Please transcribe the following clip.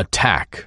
Attack.